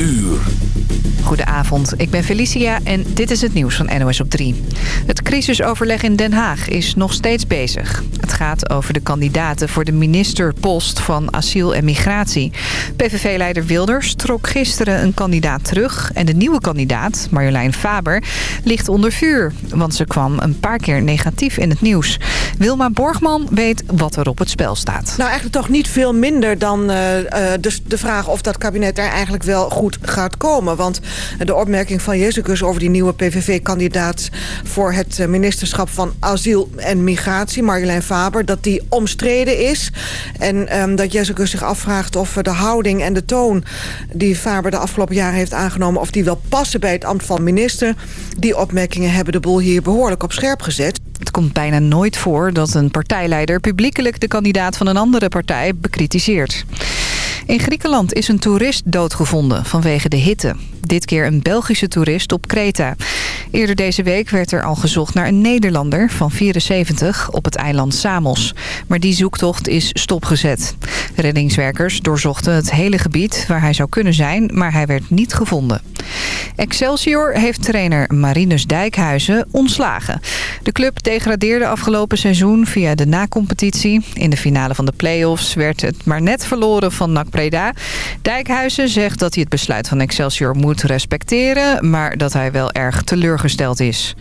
uur. Goedenavond, ik ben Felicia en dit is het nieuws van NOS op 3. Het crisisoverleg in Den Haag is nog steeds bezig. Het gaat over de kandidaten voor de ministerpost van asiel en migratie. PVV-leider Wilders trok gisteren een kandidaat terug... en de nieuwe kandidaat, Marjolein Faber, ligt onder vuur. Want ze kwam een paar keer negatief in het nieuws. Wilma Borgman weet wat er op het spel staat. Nou, eigenlijk toch niet veel minder dan uh, de, de vraag of dat kabinet er eigenlijk wel goed gaat komen. Want de opmerking van Jezus over die nieuwe PVV-kandidaat... voor het eh, ministerschap van Asiel en Migratie, Marjolein Faber... dat die omstreden is. En um, dat Jezus zich afvraagt of de houding en de toon... die Faber de afgelopen jaren heeft aangenomen... of die wel passen bij het ambt van minister. Die opmerkingen hebben de boel hier behoorlijk op scherp gezet. Het komt bijna nooit voor dat een partijleider publiekelijk de kandidaat van een andere partij bekritiseert. In Griekenland is een toerist doodgevonden vanwege de hitte. Dit keer een Belgische toerist op Kreta. Eerder deze week werd er al gezocht naar een Nederlander van 74 op het eiland Samos. Maar die zoektocht is stopgezet. Reddingswerkers doorzochten het hele gebied waar hij zou kunnen zijn, maar hij werd niet gevonden. Excelsior heeft trainer Marinus Dijkhuizen ontslagen. De club degradeerde afgelopen seizoen via de na-competitie. In de finale van de play-offs werd het maar net verloren van NAC Dijkhuizen zegt dat hij het besluit van Excelsior moet respecteren... maar dat hij wel erg teleurgesteld is.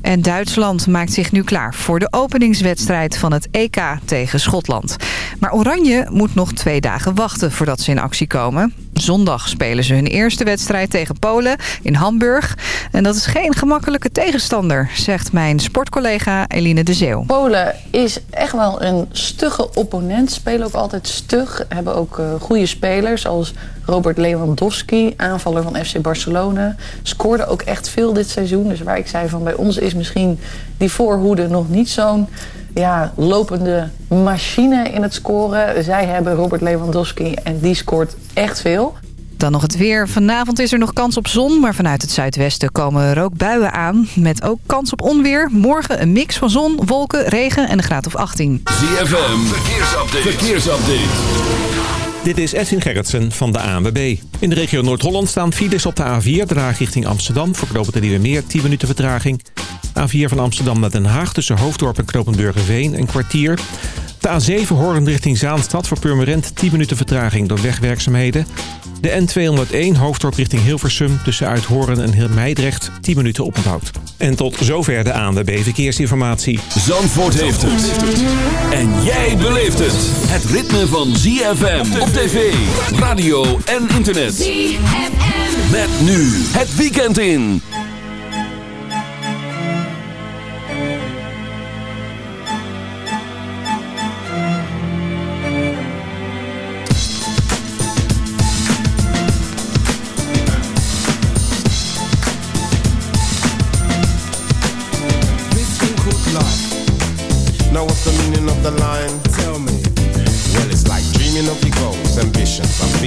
En Duitsland maakt zich nu klaar voor de openingswedstrijd van het EK tegen Schotland. Maar Oranje moet nog twee dagen wachten voordat ze in actie komen. Zondag spelen ze hun eerste wedstrijd tegen Polen in Hamburg. En dat is geen gemakkelijke tegenstander, zegt mijn sportcollega Eline de Zeeuw. Polen is echt wel een stugge opponent. Spelen ook altijd stug. Hebben ook uh, goede spelers als Robert Lewandowski, aanvaller van FC Barcelona. Scoorde ook echt veel dit seizoen. Dus waar ik zei van bij ons misschien die voorhoede nog niet zo'n ja, lopende machine in het scoren. Zij hebben Robert Lewandowski en die scoort echt veel. Dan nog het weer. Vanavond is er nog kans op zon, maar vanuit het zuidwesten komen er ook buien aan. Met ook kans op onweer. Morgen een mix van zon, wolken, regen en een graad of 18. ZFM, verkeersupdate. verkeersupdate. Dit is Edwin Gerritsen van de ANWB. In de regio Noord-Holland staan files op de A4, de richting Amsterdam. Voor knopen de Meer 10 minuten vertraging. A4 van Amsterdam naar Den Haag tussen Hoofddorp en Knopenburgerveen een kwartier. De A7 Hoorn richting Zaanstad voor Purmerend 10 minuten vertraging door wegwerkzaamheden. De N201 hoofddorp richting Hilversum tussen Uithoren en Meidrecht 10 minuten oponthoud. En tot zover de ANWB Verkeersinformatie. Zandvoort heeft het. En jij beleeft het. Het ritme van ZFM op tv, radio en internet. ZFM. Met nu het weekend in.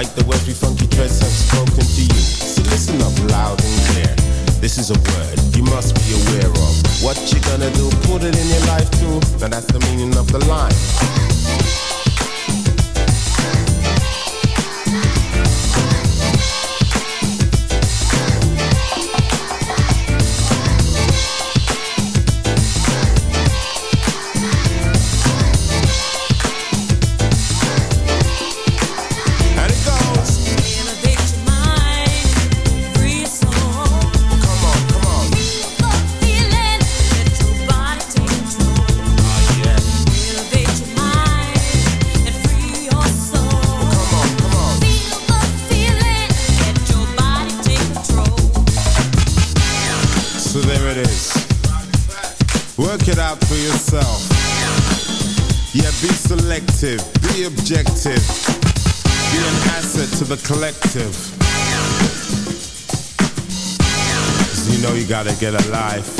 Like the words we funky gotta get a life.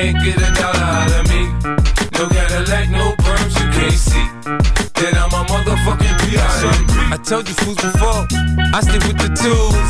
can't get a dollar out of me. No Cadillac, no perms, you can't see. I'm a motherfucking P.I.M.P. I told you fools before, I stick with the tools.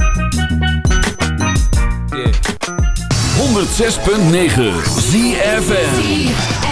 106.9 ZFN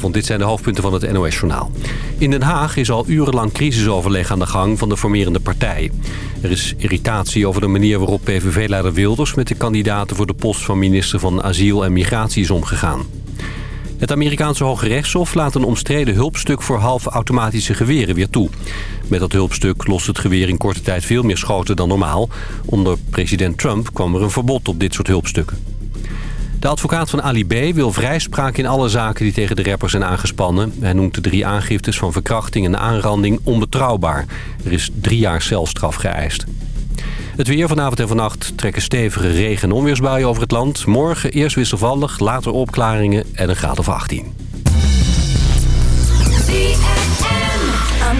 Goedenavond, dit zijn de hoofdpunten van het NOS-journaal. In Den Haag is al urenlang crisisoverleg aan de gang van de formerende partij. Er is irritatie over de manier waarop PVV-leider Wilders... met de kandidaten voor de post van minister van Asiel en Migratie is omgegaan. Het Amerikaanse Hoge Rechtshof laat een omstreden hulpstuk voor half-automatische geweren weer toe. Met dat hulpstuk lost het geweer in korte tijd veel meer schoten dan normaal. Onder president Trump kwam er een verbod op dit soort hulpstukken. De advocaat van Ali B. wil vrijspraak in alle zaken die tegen de rapper zijn aangespannen. Hij noemt de drie aangiftes van verkrachting en aanranding onbetrouwbaar. Er is drie jaar celstraf geëist. Het weer vanavond en vannacht trekken stevige regen- en onweersbuien over het land. Morgen eerst wisselvallig, later opklaringen en een graad of 18.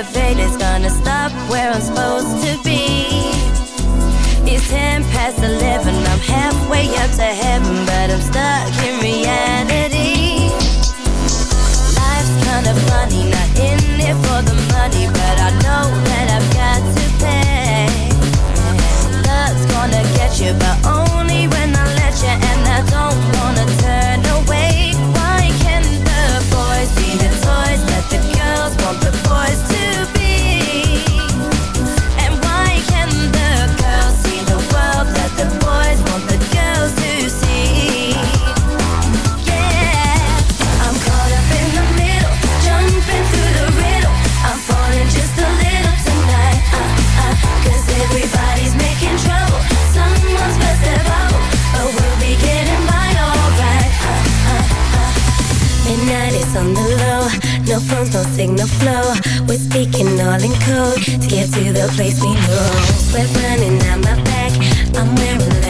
drunken elevator's gonna stop where I'm supposed to be. It's ten past eleven, I'm halfway up to heaven, but I'm stuck in reality. Life's kinda funny, not in it for the money, but I know that I've got to pay. Love's gonna get you, but only phones, no signal flow. We're speaking all in code to get to the place we know. Sweat running down my back, I'm wearing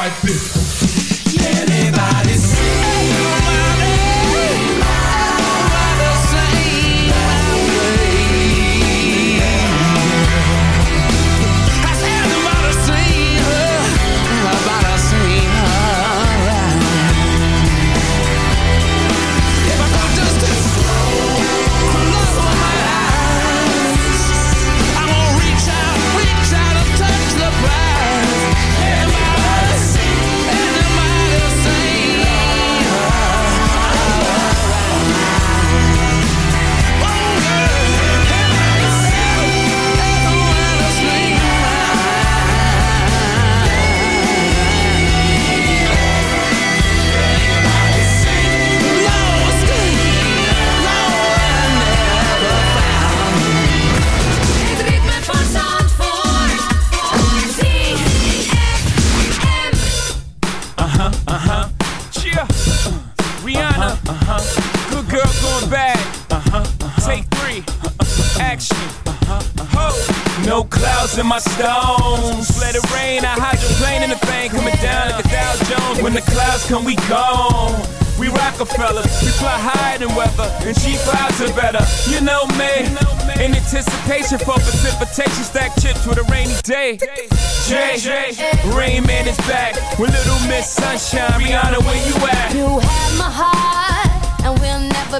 quite big.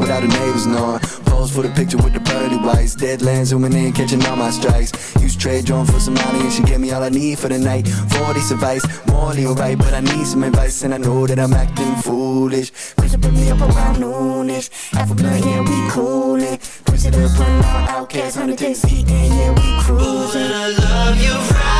without the neighbors knowing. Pose for the picture with the pearly whites. Deadlands zooming in, catching all my strikes. Use trade drone for some money and she gave me all I need for the night. 40's advice, morally alright, but I need some advice and I know that I'm acting foolish. Push it, put me up around noonish. Half a blunt, yeah, we coolin'. Push it up, put outcast, hundred days yeah, we cruising. Ooh, and I love you right.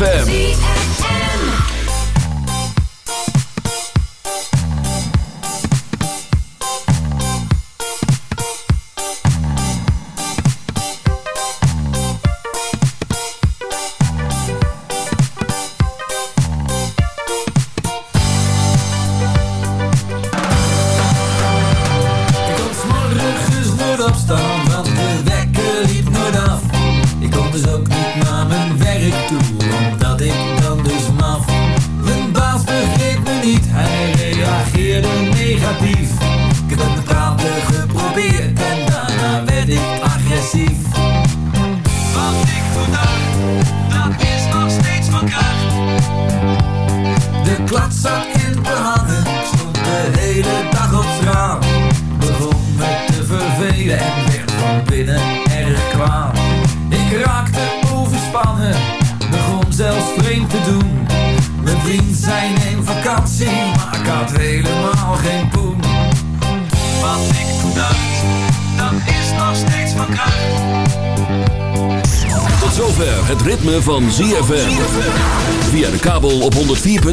ZFM.